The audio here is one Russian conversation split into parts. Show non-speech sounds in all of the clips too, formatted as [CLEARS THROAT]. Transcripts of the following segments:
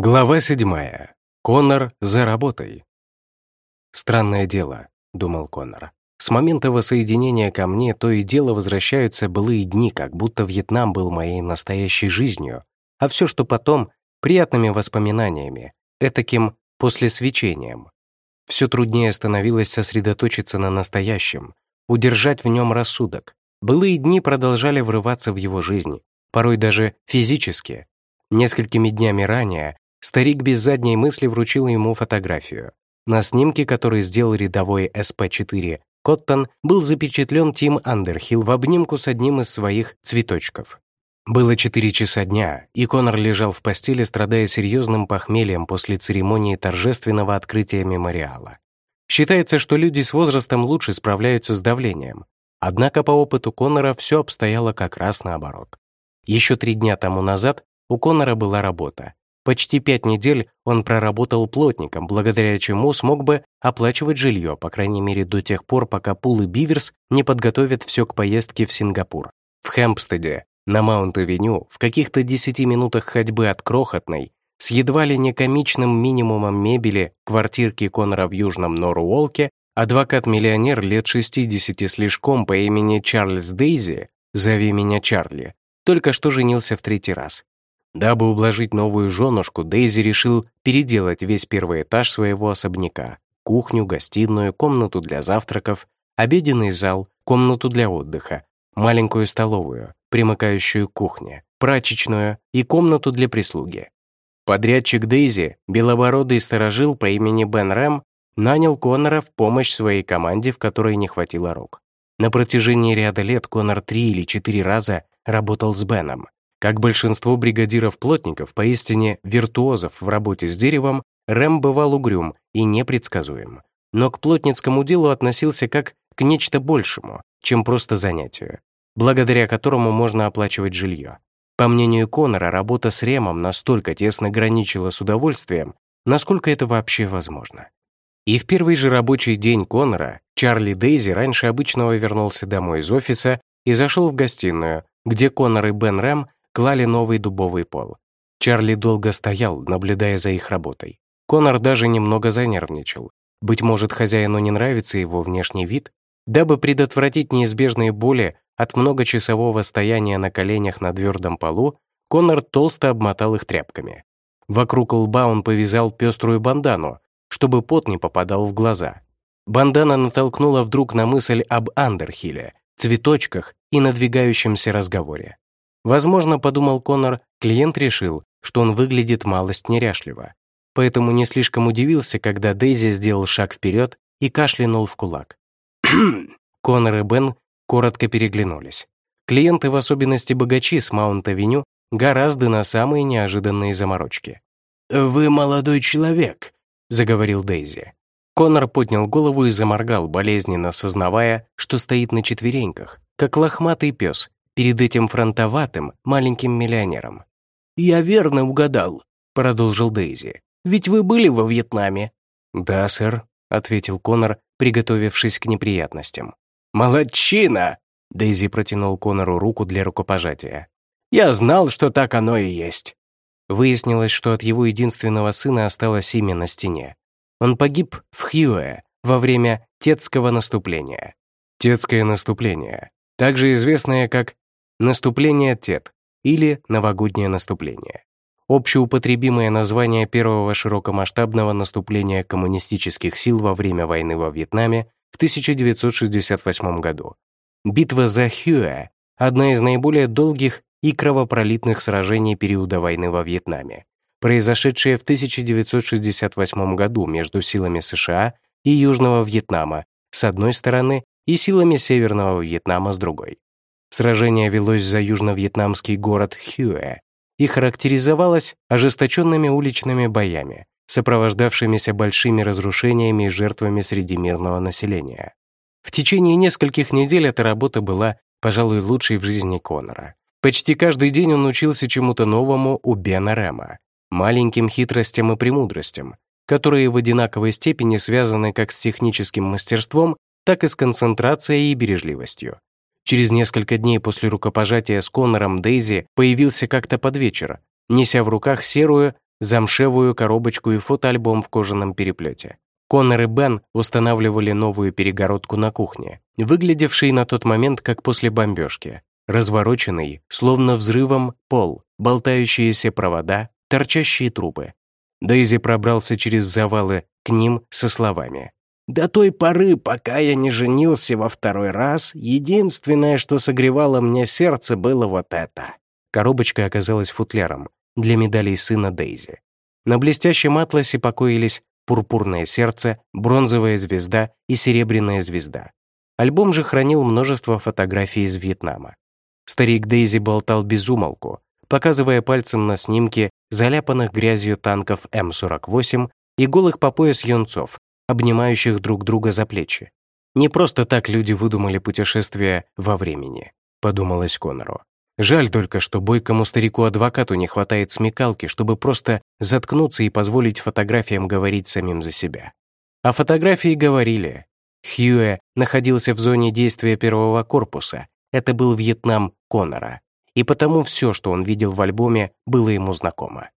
Глава седьмая. Коннор за работой. «Странное дело», — думал Коннор. «С момента воссоединения ко мне то и дело возвращаются былые дни, как будто Вьетнам был моей настоящей жизнью, а все, что потом, приятными воспоминаниями, этаким послесвечением. Все труднее становилось сосредоточиться на настоящем, удержать в нем рассудок. Былые дни продолжали врываться в его жизнь, порой даже физически, Несколькими днями ранее старик без задней мысли вручил ему фотографию. На снимке, который сделал рядовой СП-4 Коттон, был запечатлен Тим Андерхилл в обнимку с одним из своих цветочков. Было 4 часа дня, и Конор лежал в постели, страдая серьезным похмельем после церемонии торжественного открытия мемориала. Считается, что люди с возрастом лучше справляются с давлением. Однако по опыту Конора все обстояло как раз наоборот. Еще три дня тому назад у Конора была работа. Почти пять недель он проработал плотником, благодаря чему смог бы оплачивать жилье, по крайней мере до тех пор, пока Пул и Биверс не подготовят все к поездке в Сингапур. В Хэмпстеде, на Маунт-авеню, в каких-то десяти минутах ходьбы от крохотной, с едва ли не комичным минимумом мебели квартирки Конора в Южном Норуолке, адвокат-миллионер лет 60 слишком по имени Чарльз Дейзи, зови меня Чарли, только что женился в третий раз. Дабы ублажить новую женушку, Дейзи решил переделать весь первый этаж своего особняка. Кухню, гостиную, комнату для завтраков, обеденный зал, комнату для отдыха, маленькую столовую, примыкающую к кухне, прачечную и комнату для прислуги. Подрядчик Дейзи, белобородый сторожил по имени Бен Рэм, нанял Коннора в помощь своей команде, в которой не хватило рук. На протяжении ряда лет Коннор три или четыре раза работал с Беном, как большинство бригадиров-плотников, поистине виртуозов в работе с деревом, Рэм бывал угрюм и непредсказуем, но к плотницкому делу относился как к нечто большему, чем просто занятию, благодаря которому можно оплачивать жилье. По мнению Конора, работа с Ремом настолько тесно граничила с удовольствием, насколько это вообще возможно. И в первый же рабочий день Конора Чарли Дейзи раньше обычного вернулся домой из офиса и зашел в гостиную, где Конор и Бен Рэм клали новый дубовый пол. Чарли долго стоял, наблюдая за их работой. Конор даже немного занервничал. Быть может, хозяину не нравится его внешний вид? Дабы предотвратить неизбежные боли от многочасового стояния на коленях на твердом полу, Конор толсто обмотал их тряпками. Вокруг лба он повязал пеструю бандану, чтобы пот не попадал в глаза. Бандана натолкнула вдруг на мысль об Андерхилле, цветочках и надвигающемся разговоре. Возможно, подумал Коннор, клиент решил, что он выглядит малость неряшливо. Поэтому не слишком удивился, когда Дейзи сделал шаг вперед и кашлянул в кулак. [CLEARS THROAT] Коннор и Бен коротко переглянулись. Клиенты, в особенности богачи с Маунт-авеню, гораздо на самые неожиданные заморочки. «Вы молодой человек», — заговорил Дейзи. Коннор поднял голову и заморгал, болезненно сознавая, что стоит на четвереньках, как лохматый пес, перед этим фронтоватым маленьким миллионером. «Я верно угадал», — продолжил Дейзи. «Ведь вы были во Вьетнаме?» «Да, сэр», — ответил Конор, приготовившись к неприятностям. «Молодчина!» — Дейзи протянул Конору руку для рукопожатия. «Я знал, что так оно и есть». Выяснилось, что от его единственного сына осталось имя на стене. Он погиб в Хьюэ во время Тетского наступления. Тетское наступление, также известное как Наступление Тет или новогоднее наступление. Общеупотребимое название первого широкомасштабного наступления коммунистических сил во время войны во Вьетнаме в 1968 году. Битва за Хюэ — одна из наиболее долгих и кровопролитных сражений периода войны во Вьетнаме, произошедшая в 1968 году между силами США и Южного Вьетнама с одной стороны и силами Северного Вьетнама с другой. Сражение велось за южно-вьетнамский город Хюэ и характеризовалось ожесточенными уличными боями, сопровождавшимися большими разрушениями и жертвами среди мирного населения. В течение нескольких недель эта работа была, пожалуй, лучшей в жизни Конора. Почти каждый день он учился чему-то новому у Бена Рэма, маленьким хитростям и премудростям, которые в одинаковой степени связаны как с техническим мастерством, так и с концентрацией и бережливостью. Через несколько дней после рукопожатия с Коннором Дейзи появился как-то под вечер, неся в руках серую, замшевую коробочку и фотоальбом в кожаном переплете. Коннор и Бен устанавливали новую перегородку на кухне, выглядевший на тот момент как после бомбежки. Развороченный, словно взрывом, пол, болтающиеся провода, торчащие трубы. Дейзи пробрался через завалы к ним со словами. «До той поры, пока я не женился во второй раз, единственное, что согревало мне сердце, было вот это». Коробочка оказалась футляром для медалей сына Дейзи. На блестящем атласе покоились пурпурное сердце, бронзовая звезда и серебряная звезда. Альбом же хранил множество фотографий из Вьетнама. Старик Дейзи болтал без умолку, показывая пальцем на снимки заляпанных грязью танков М-48 и голых по пояс юнцов, обнимающих друг друга за плечи. Не просто так люди выдумали путешествие во времени, подумалось Конору. Жаль только, что бойкому старику-адвокату не хватает смекалки, чтобы просто заткнуться и позволить фотографиям говорить самим за себя. А фотографии говорили. Хьюэ находился в зоне действия первого корпуса. Это был Вьетнам Конора. И потому все, что он видел в альбоме, было ему знакомо.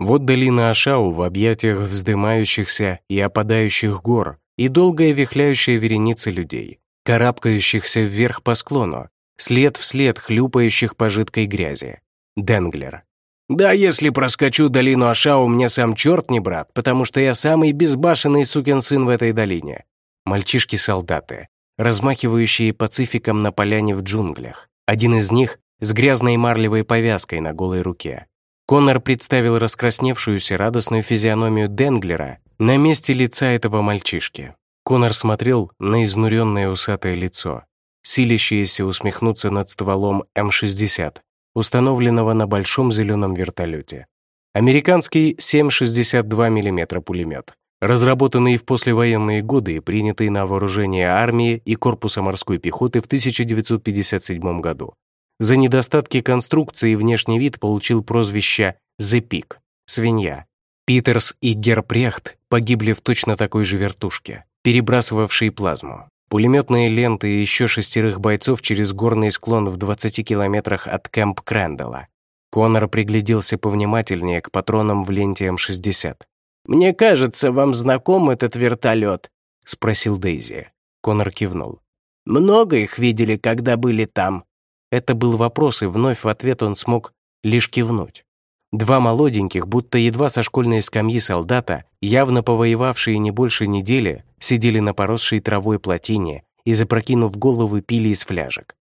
Вот долина Ашау в объятиях вздымающихся и опадающих гор и долгая вихляющая вереница людей, карабкающихся вверх по склону, след в след хлюпающих по жидкой грязи. Денглер. «Да, если проскочу долину Ашау, мне сам черт не брат, потому что я самый безбашенный сукин сын в этой долине». Мальчишки-солдаты, размахивающие пацификом на поляне в джунглях. Один из них с грязной марлевой повязкой на голой руке. Коннор представил раскрасневшуюся радостную физиономию Денглера на месте лица этого мальчишки. Коннор смотрел на изнуренное усатое лицо, силящееся усмехнуться над стволом М-60, установленного на большом зеленом вертолете. Американский 7,62 мм пулемет, разработанный в послевоенные годы и принятый на вооружение армии и корпуса морской пехоты в 1957 году. За недостатки конструкции внешний вид получил прозвище «The Pig» — «свинья». Питерс и Герпрехт погибли в точно такой же вертушке, перебрасывавшей плазму. Пулеметные ленты и еще шестерых бойцов через горный склон в 20 километрах от Кэмп Крэндалла. Конор пригляделся повнимательнее к патронам в ленте М-60. «Мне кажется, вам знаком этот вертолет?» — спросил Дейзи. Конор кивнул. «Много их видели, когда были там?» Это был вопрос, и вновь в ответ он смог лишь кивнуть. Два молоденьких, будто едва со школьной скамьи солдата, явно повоевавшие не больше недели, сидели на поросшей травой плотине и, запрокинув головы, пили из фляжек.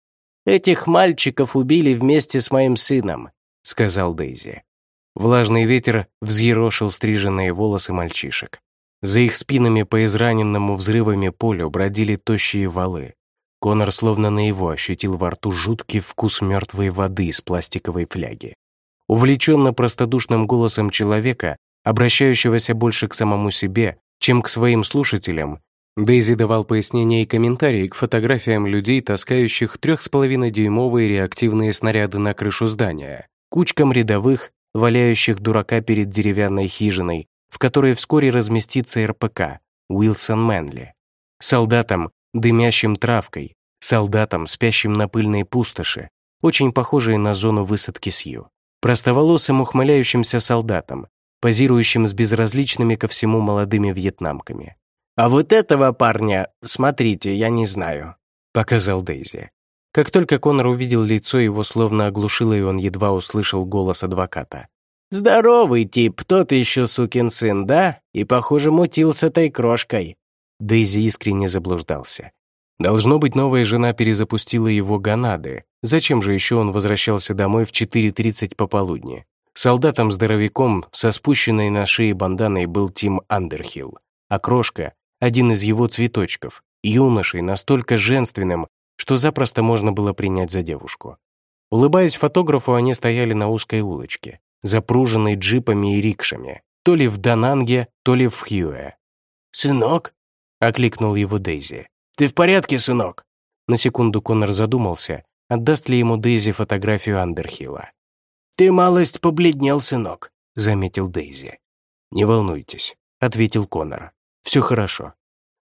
«Этих мальчиков убили вместе с моим сыном», — сказал Дейзи. Влажный ветер взъерошил стриженные волосы мальчишек. За их спинами по израненному взрывами полю бродили тощие валы. Конор словно на его ощутил во рту жуткий вкус мертвой воды из пластиковой фляги. Увлеченно простодушным голосом человека, обращающегося больше к самому себе, чем к своим слушателям, Дейзи давал пояснения и комментарии к фотографиям людей, таскающих 3,5-дюймовые реактивные снаряды на крышу здания, кучкам рядовых, валяющих дурака перед деревянной хижиной, в которой вскоре разместится РПК Уилсон Мэнли, солдатам, дымящим травкой, солдатам, спящим на пыльной пустоши, очень похожие на зону высадки Сью, простоволосым ухмыляющимся солдатам, позирующим с безразличными ко всему молодыми вьетнамками. «А вот этого парня, смотрите, я не знаю», — показал Дейзи. Как только Конор увидел лицо, его словно оглушило, и он едва услышал голос адвоката. «Здоровый тип, тот еще сукин сын, да? И, похоже, мутил с этой крошкой. Дейзи искренне заблуждался. Должно быть, новая жена перезапустила его гонады. Зачем же еще он возвращался домой в 4.30 пополудни? Солдатом-здоровяком со спущенной на шее банданой был Тим Андерхилл, а крошка — один из его цветочков, юношей настолько женственным, что запросто можно было принять за девушку. Улыбаясь фотографу, они стояли на узкой улочке, запруженной джипами и рикшами, то ли в Дананге, то ли в Хьюэ. «Сынок?» Окликнул его Дейзи. «Ты в порядке, сынок?» На секунду Коннор задумался, отдаст ли ему Дейзи фотографию Андерхилла. «Ты малость побледнел, сынок», — заметил Дейзи. «Не волнуйтесь», — ответил Коннор. «Все хорошо».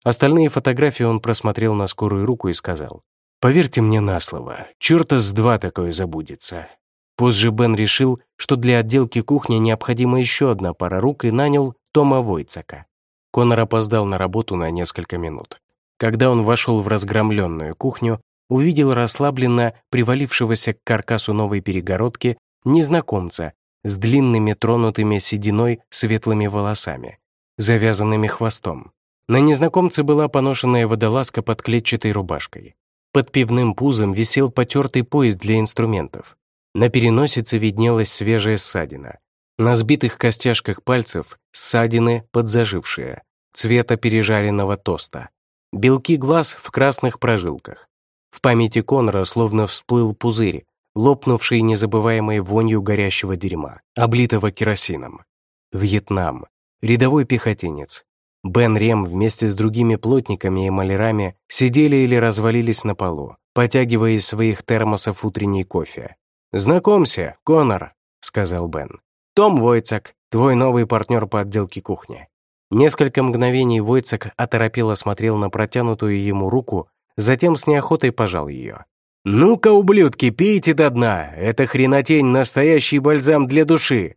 Остальные фотографии он просмотрел на скорую руку и сказал. «Поверьте мне на слово, черта с два такое забудется. Позже Бен решил, что для отделки кухни необходима еще одна пара рук и нанял Тома Войцака. Конор опоздал на работу на несколько минут. Когда он вошел в разгромленную кухню, увидел расслабленно привалившегося к каркасу новой перегородки незнакомца с длинными тронутыми сединой светлыми волосами, завязанными хвостом. На незнакомце была поношенная водолазка под клетчатой рубашкой. Под пивным пузом висел потертый пояс для инструментов. На переносице виднелась свежая ссадина. На сбитых костяшках пальцев ссадины подзажившие, цвета пережаренного тоста. Белки глаз в красных прожилках. В памяти Конора словно всплыл пузырь, лопнувший незабываемой вонью горящего дерьма, облитого керосином. Вьетнам. Рядовой пехотинец. Бен Рем вместе с другими плотниками и малярами сидели или развалились на полу, потягивая из своих термосов утренний кофе. «Знакомься, Конор», — сказал Бен. «Том Войцак, твой новый партнер по отделке кухни». Несколько мгновений Войцак оторопело смотрел на протянутую ему руку, затем с неохотой пожал ее. «Ну-ка, ублюдки, пейте до дна! Это хренотень — настоящий бальзам для души!»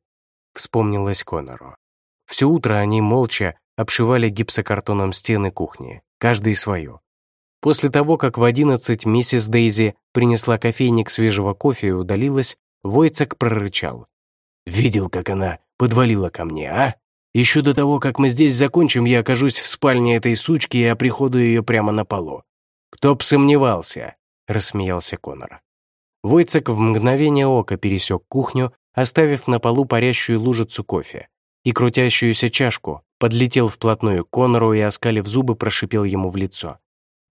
Вспомнилось Конору. Все утро они молча обшивали гипсокартоном стены кухни, каждый свою. После того, как в одиннадцать миссис Дейзи принесла кофейник свежего кофе и удалилась, Войцек прорычал. «Видел, как она подвалила ко мне, а? Еще до того, как мы здесь закончим, я окажусь в спальне этой сучки и оприходую ее прямо на полу. Кто б сомневался?» — рассмеялся Конор. Войцек в мгновение ока пересек кухню, оставив на полу парящую лужицу кофе и крутящуюся чашку, подлетел вплотную к Конору и, оскалив зубы, прошипел ему в лицо.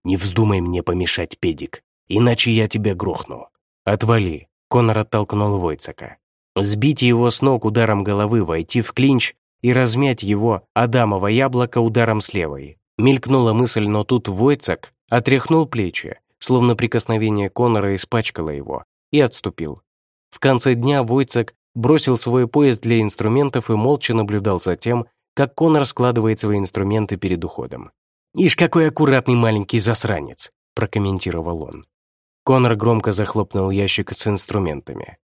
«Не вздумай мне помешать, педик, иначе я тебя грохну». «Отвали», — Конор оттолкнул Войцека. Сбить его с ног ударом головы, войти в клинч и размять его, Адамово яблоко, ударом с левой. Мелькнула мысль, но тут Войцек отряхнул плечи, словно прикосновение Конора испачкало его, и отступил. В конце дня Войцек бросил свой поезд для инструментов и молча наблюдал за тем, как Конор складывает свои инструменты перед уходом. «Ишь, какой аккуратный маленький засранец!» – прокомментировал он. Конор громко захлопнул ящик с инструментами.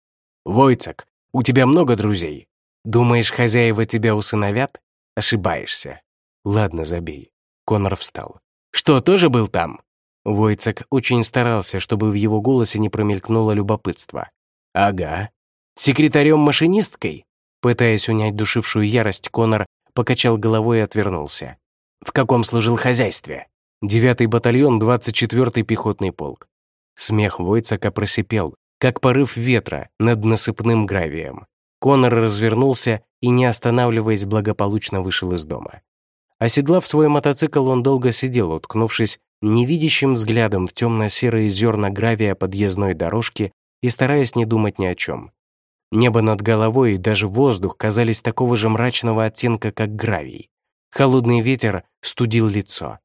«Войцак, у тебя много друзей? Думаешь, хозяева тебя усыновят? Ошибаешься. Ладно, забей». Конор встал. «Что, тоже был там?» Войцак очень старался, чтобы в его голосе не промелькнуло любопытство. «Ага. Секретарем-машинисткой?» Пытаясь унять душившую ярость, Конор покачал головой и отвернулся в каком служил хозяйстве. Девятый батальон, 24-й пехотный полк. Смех Войцака просипел, как порыв ветра над насыпным гравием. Конор развернулся и, не останавливаясь, благополучно вышел из дома. Оседлав свой мотоцикл, он долго сидел, уткнувшись невидящим взглядом в темно-серые зерна гравия подъездной дорожки и стараясь не думать ни о чем. Небо над головой и даже воздух казались такого же мрачного оттенка, как гравий. Холодный ветер студил лицо.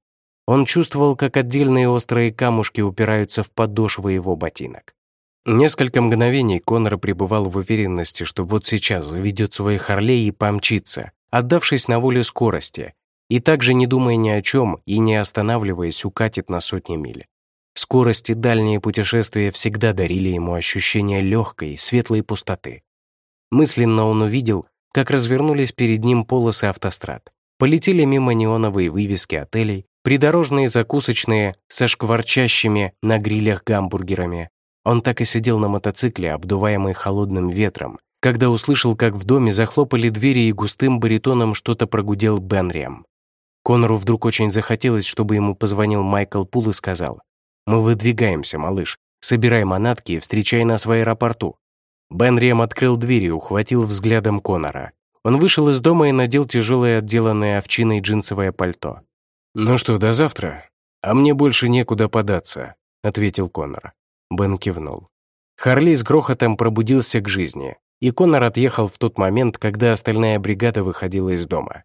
Он чувствовал, как отдельные острые камушки упираются в подошвы его ботинок. Несколько мгновений Конор пребывал в уверенности, что вот сейчас заведет свои Харлей и помчится, отдавшись на волю скорости, и также не думая ни о чем и не останавливаясь, укатит на сотни миль. Скорость и дальние путешествия всегда дарили ему ощущение легкой, светлой пустоты. Мысленно он увидел, как развернулись перед ним полосы автострад. Полетели мимо неоновые вывески отелей, придорожные закусочные со шкварчащими на грилях гамбургерами. Он так и сидел на мотоцикле, обдуваемый холодным ветром, когда услышал, как в доме захлопали двери и густым баритоном что-то прогудел Бен Рем. Конору вдруг очень захотелось, чтобы ему позвонил Майкл Пул и сказал, «Мы выдвигаемся, малыш. Собирай манатки и встречай нас в аэропорту». Бен Рем открыл дверь и ухватил взглядом Конора. Он вышел из дома и надел тяжелое отделанное овчиной джинсовое пальто. «Ну что, до завтра? А мне больше некуда податься», — ответил Конор. Бен кивнул. Харли с грохотом пробудился к жизни, и Конор отъехал в тот момент, когда остальная бригада выходила из дома.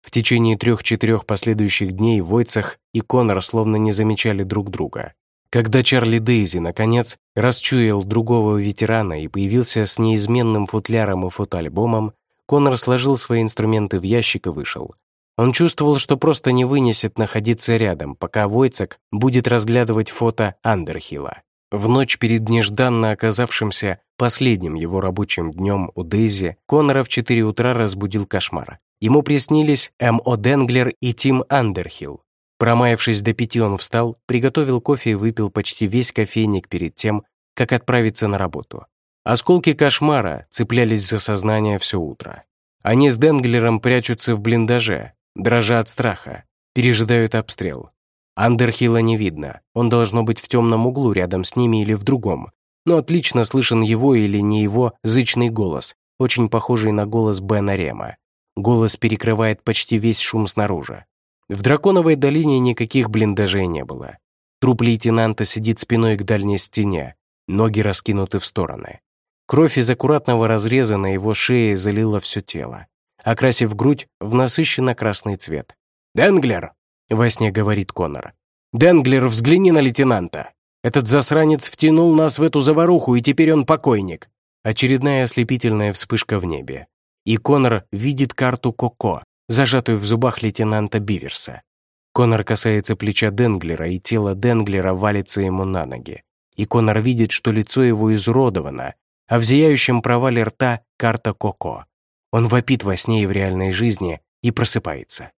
В течение трех-четырех последующих дней Войцах и Конор словно не замечали друг друга. Когда Чарли Дейзи, наконец, расчуял другого ветерана и появился с неизменным футляром и фотоальбомом, Конор сложил свои инструменты в ящик и вышел. Он чувствовал, что просто не вынесет находиться рядом, пока Войцек будет разглядывать фото Андерхилла. В ночь перед нежданно оказавшимся последним его рабочим днем у Дейзи, Коннора в 4 утра разбудил кошмар. Ему приснились М.О. Денглер и Тим Андерхилл. Промаявшись до пяти, он встал, приготовил кофе и выпил почти весь кофейник перед тем, как отправиться на работу. Осколки кошмара цеплялись за сознание все утро. Они с Денглером прячутся в блиндаже, дрожа от страха, пережидают обстрел. Андерхилла не видно, он должно быть в темном углу рядом с ними или в другом, но отлично слышен его или не его зычный голос, очень похожий на голос Бена Рема. Голос перекрывает почти весь шум снаружи. В Драконовой долине никаких блиндажей не было. Труп лейтенанта сидит спиной к дальней стене, ноги раскинуты в стороны. Кровь из аккуратного разреза на его шее залила все тело, окрасив грудь в насыщенно красный цвет. «Денглер!» — во сне говорит Коннор. «Денглер, взгляни на лейтенанта! Этот засранец втянул нас в эту заваруху, и теперь он покойник!» Очередная ослепительная вспышка в небе. И Коннор видит карту Коко, зажатую в зубах лейтенанта Биверса. Коннор касается плеча Денглера, и тело Денглера валится ему на ноги. И Коннор видит, что лицо его изуродовано, а в зияющем провале рта карта Коко. Он вопит во сне и в реальной жизни и просыпается.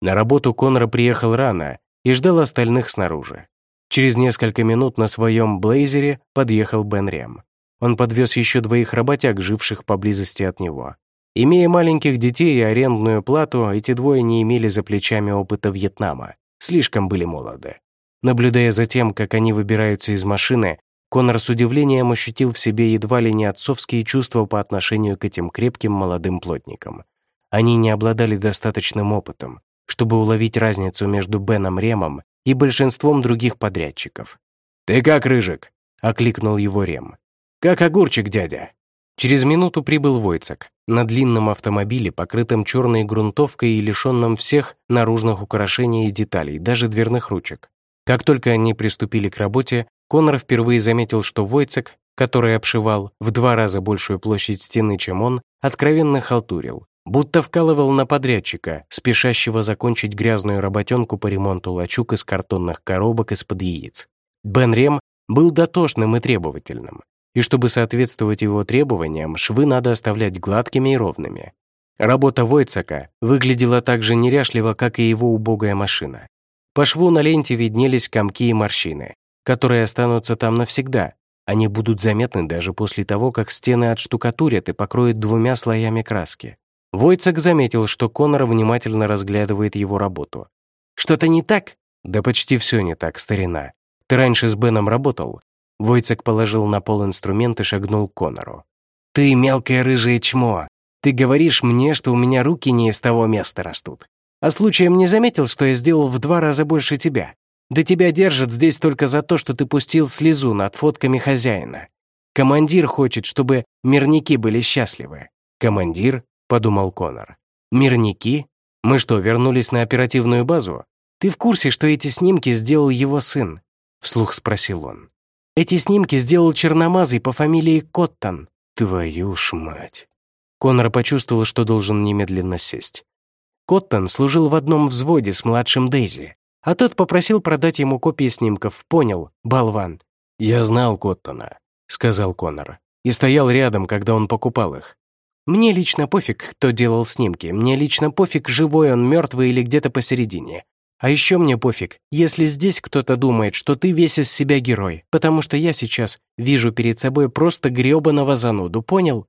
На работу Конор приехал рано и ждал остальных снаружи. Через несколько минут на своем блейзере подъехал Бен Рем. Он подвез еще двоих работяг, живших поблизости от него. Имея маленьких детей и арендную плату, эти двое не имели за плечами опыта Вьетнама, слишком были молоды. Наблюдая за тем, как они выбираются из машины, Конор с удивлением ощутил в себе едва ли не отцовские чувства по отношению к этим крепким молодым плотникам. Они не обладали достаточным опытом, чтобы уловить разницу между Беном Ремом и большинством других подрядчиков. «Ты как, Рыжик?» — окликнул его Рем. «Как огурчик, дядя?» Через минуту прибыл Войцек на длинном автомобиле, покрытом черной грунтовкой и лишенном всех наружных украшений и деталей, даже дверных ручек. Как только они приступили к работе, Конор впервые заметил, что Войцек, который обшивал в два раза большую площадь стены, чем он, откровенно халтурил, будто вкалывал на подрядчика, спешащего закончить грязную работенку по ремонту лачуг из картонных коробок из-под яиц. Бен Рем был дотошным и требовательным, и чтобы соответствовать его требованиям, швы надо оставлять гладкими и ровными. Работа Войцека выглядела так же неряшливо, как и его убогая машина. По шву на ленте виднелись комки и морщины, которые останутся там навсегда. Они будут заметны даже после того, как стены отштукатурят и покроют двумя слоями краски. Войцек заметил, что Конор внимательно разглядывает его работу. «Что-то не так?» «Да почти все не так, старина. Ты раньше с Беном работал?» Войцек положил на пол инструмент и шагнул к Конору. «Ты мелкое рыжее чмо. Ты говоришь мне, что у меня руки не из того места растут. А случаем не заметил, что я сделал в два раза больше тебя? Да тебя держат здесь только за то, что ты пустил слезу над фотками хозяина. Командир хочет, чтобы мирники были счастливы. Командир, подумал Конор. Мирники? Мы что, вернулись на оперативную базу? Ты в курсе, что эти снимки сделал его сын? Вслух спросил он. Эти снимки сделал черномазый по фамилии Коттон. Твою ж мать. Конор почувствовал, что должен немедленно сесть. Коттон служил в одном взводе с младшим Дейзи, а тот попросил продать ему копии снимков. Понял, болван. «Я знал Коттона», — сказал Коннор, и стоял рядом, когда он покупал их. «Мне лично пофиг, кто делал снимки. Мне лично пофиг, живой он, мертвый или где-то посередине. А еще мне пофиг, если здесь кто-то думает, что ты весь из себя герой, потому что я сейчас вижу перед собой просто грёбаного зануду, понял?»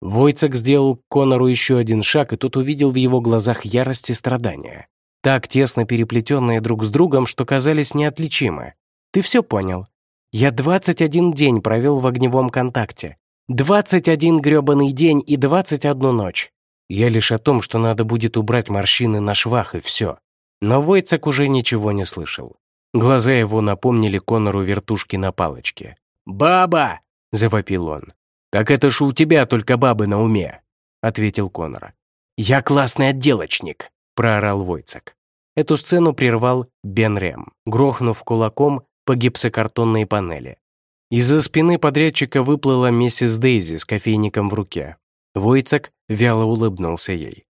Войцек сделал Конору еще один шаг, и тут увидел в его глазах ярость и страдания так тесно переплетенные друг с другом, что казались неотличимы. Ты все понял. Я 21 день провел в огневом контакте. 21 грёбаный день и 21 ночь. Я лишь о том, что надо будет убрать морщины на швах и все. Но Войцек уже ничего не слышал. Глаза его напомнили Конору вертушки на палочке. «Баба!» — завопил он. «Так это ж у тебя только бабы на уме», — ответил Конор. «Я классный отделочник», проорал Войцек. Эту сцену прервал Бен Рем, грохнув кулаком по гипсокартонной панели. Из-за спины подрядчика выплыла миссис Дейзи с кофейником в руке. Войцек вяло улыбнулся ей.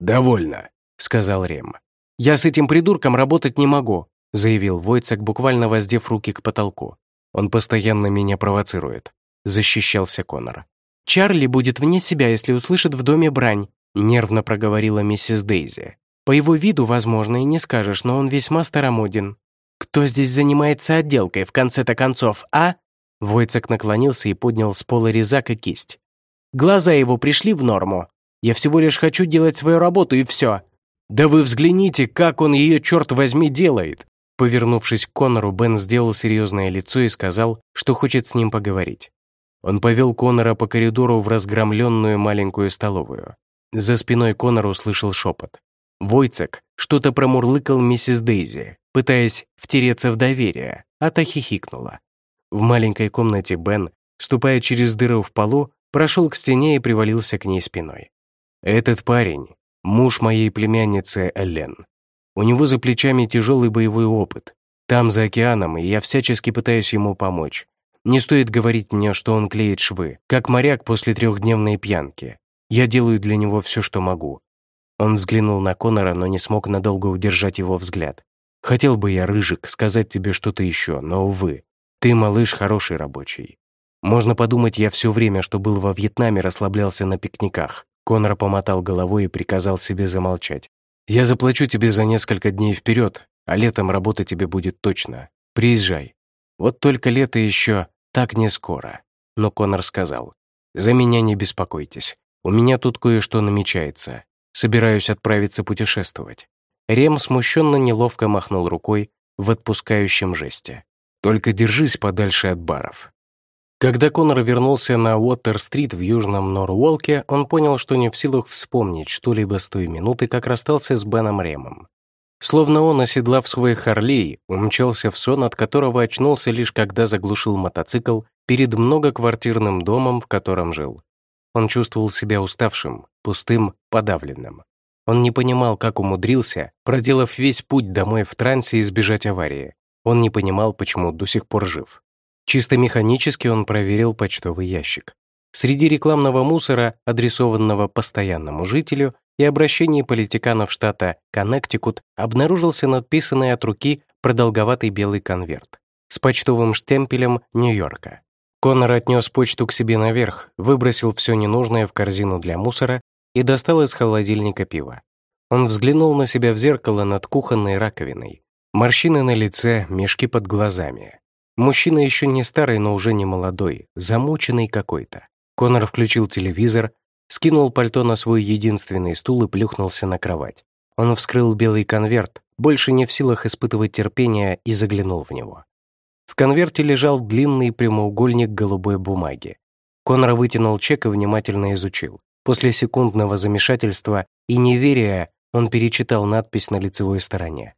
«Довольно», — сказал Рем. «Я с этим придурком работать не могу», — заявил Войцек, буквально воздев руки к потолку. Он постоянно меня провоцирует», — защищался Конор. «Чарли будет вне себя, если услышит в доме брань», — нервно проговорила миссис Дейзи. «По его виду, возможно, и не скажешь, но он весьма старомоден. Кто здесь занимается отделкой, в конце-то концов, а?» Войцек наклонился и поднял с пола резак и кисть. «Глаза его пришли в норму. Я всего лишь хочу делать свою работу, и все. «Да вы взгляните, как он ее, черт возьми, делает!» Повернувшись к Конору, Бен сделал серьезное лицо и сказал, что хочет с ним поговорить. Он повел Конора по коридору в разгромленную маленькую столовую. За спиной Конора услышал шепот. Войцек что-то промурлыкал миссис Дейзи, пытаясь втереться в доверие, а та хихикнула. В маленькой комнате Бен, ступая через дыру в полу, прошел к стене и привалился к ней спиной. Этот парень Муж моей племянницы Эллен. У него за плечами тяжелый боевой опыт. Там, за океаном, и я всячески пытаюсь ему помочь. Не стоит говорить мне, что он клеит швы, как моряк после трехдневной пьянки. Я делаю для него все, что могу». Он взглянул на Конора, но не смог надолго удержать его взгляд. «Хотел бы я, Рыжик, сказать тебе что-то еще, но, увы, ты, малыш, хороший рабочий. Можно подумать, я все время, что был во Вьетнаме, расслаблялся на пикниках. Конор помотал головой и приказал себе замолчать. «Я заплачу тебе за несколько дней вперед, а летом работа тебе будет точно. Приезжай. Вот только лето еще так не скоро». Но Конор сказал, «За меня не беспокойтесь. У меня тут кое-что намечается. Собираюсь отправиться путешествовать». Рем смущенно неловко махнул рукой в отпускающем жесте. «Только держись подальше от баров. Когда Конор вернулся на Уоттер-стрит в Южном Норволке, он понял, что не в силах вспомнить что-либо с той минуты, как расстался с Беном Ремом. Словно он, оседлав свой Харлей, умчался в сон, от которого очнулся лишь когда заглушил мотоцикл перед многоквартирным домом, в котором жил. Он чувствовал себя уставшим, пустым, подавленным. Он не понимал, как умудрился, проделав весь путь домой в трансе, избежать аварии. Он не понимал, почему до сих пор жив. Чисто механически он проверил почтовый ящик. Среди рекламного мусора, адресованного постоянному жителю, и обращений политиканов штата Коннектикут обнаружился надписанный от руки продолговатый белый конверт с почтовым штемпелем Нью-Йорка. Коннор отнес почту к себе наверх, выбросил все ненужное в корзину для мусора и достал из холодильника пиво. Он взглянул на себя в зеркало над кухонной раковиной. Морщины на лице, мешки под глазами. Мужчина еще не старый, но уже не молодой, замученный какой-то. Конор включил телевизор, скинул пальто на свой единственный стул и плюхнулся на кровать. Он вскрыл белый конверт, больше не в силах испытывать терпение, и заглянул в него. В конверте лежал длинный прямоугольник голубой бумаги. Конор вытянул чек и внимательно изучил. После секундного замешательства и неверия он перечитал надпись на лицевой стороне.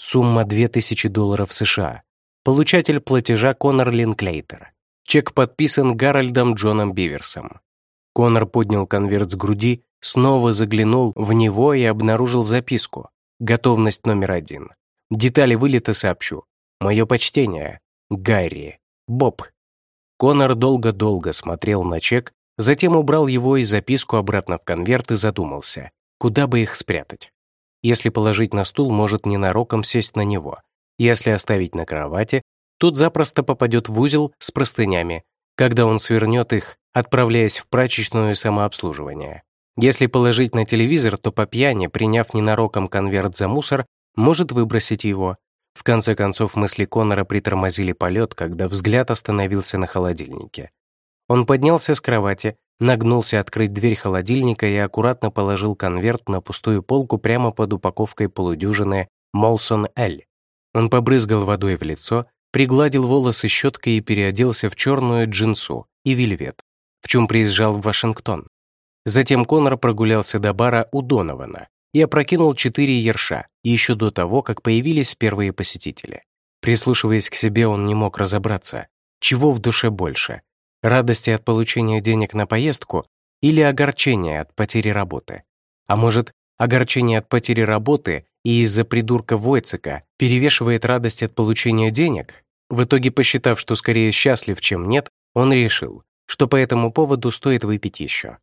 Сумма 2000 долларов США. Получатель платежа Конор Линклейтер. Чек подписан Гарольдом Джоном Биверсом. Конор поднял конверт с груди, снова заглянул в него и обнаружил записку. Готовность номер один. Детали вылета сообщу. Мое почтение. Гарри. Боб. Конор долго-долго смотрел на чек, затем убрал его и записку обратно в конверт и задумался, куда бы их спрятать. Если положить на стул, может ненароком сесть на него. Если оставить на кровати, тут запросто попадет в узел с простынями, когда он свернет их, отправляясь в прачечную самообслуживание. Если положить на телевизор, то по пьяни, приняв ненароком конверт за мусор, может выбросить его. В конце концов, мысли Конора притормозили полет, когда взгляд остановился на холодильнике. Он поднялся с кровати, нагнулся открыть дверь холодильника и аккуратно положил конверт на пустую полку прямо под упаковкой полудюжины «Молсон Эль». Он побрызгал водой в лицо, пригладил волосы щеткой и переоделся в черную джинсу и вельвет, в чем приезжал в Вашингтон. Затем Конор прогулялся до бара у Донована и опрокинул четыре ерша, еще до того, как появились первые посетители. Прислушиваясь к себе, он не мог разобраться, чего в душе больше — радости от получения денег на поездку или огорчения от потери работы. А может, огорчение от потери работы и из-за придурка Войцека перевешивает радость от получения денег? В итоге, посчитав, что скорее счастлив, чем нет, он решил, что по этому поводу стоит выпить еще.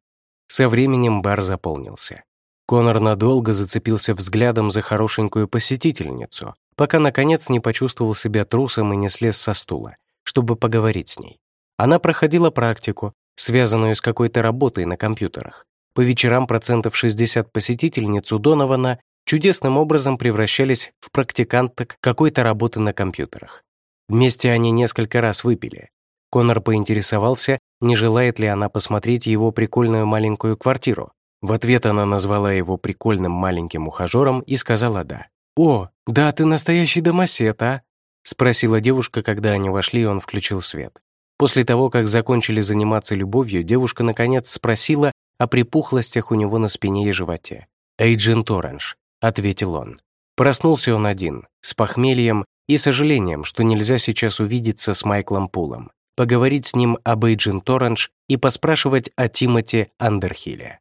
Со временем бар заполнился. Конор надолго зацепился взглядом за хорошенькую посетительницу, пока, наконец, не почувствовал себя трусом и не слез со стула. чтобы поговорить с ней. Она проходила практику, связанную с какой-то работой на компьютерах. По вечерам процентов 60 посетительниц у Донована чудесным образом превращались в практиканток какой-то работы на компьютерах. Вместе они несколько раз выпили. Конор поинтересовался, не желает ли она посмотреть его прикольную маленькую квартиру. В ответ она назвала его прикольным маленьким ухажером и сказала «да». «О, да ты настоящий домосед, а?» — спросила девушка, когда они вошли, и он включил свет. После того, как закончили заниматься любовью, девушка наконец спросила о припухлостях у него на спине и животе. «Эйджент Оранж», — ответил он. Проснулся он один, с похмельем и сожалением, что нельзя сейчас увидеться с Майклом Пулом, поговорить с ним об Эйджент Оранж и поспрашивать о Тимоте Андерхилле.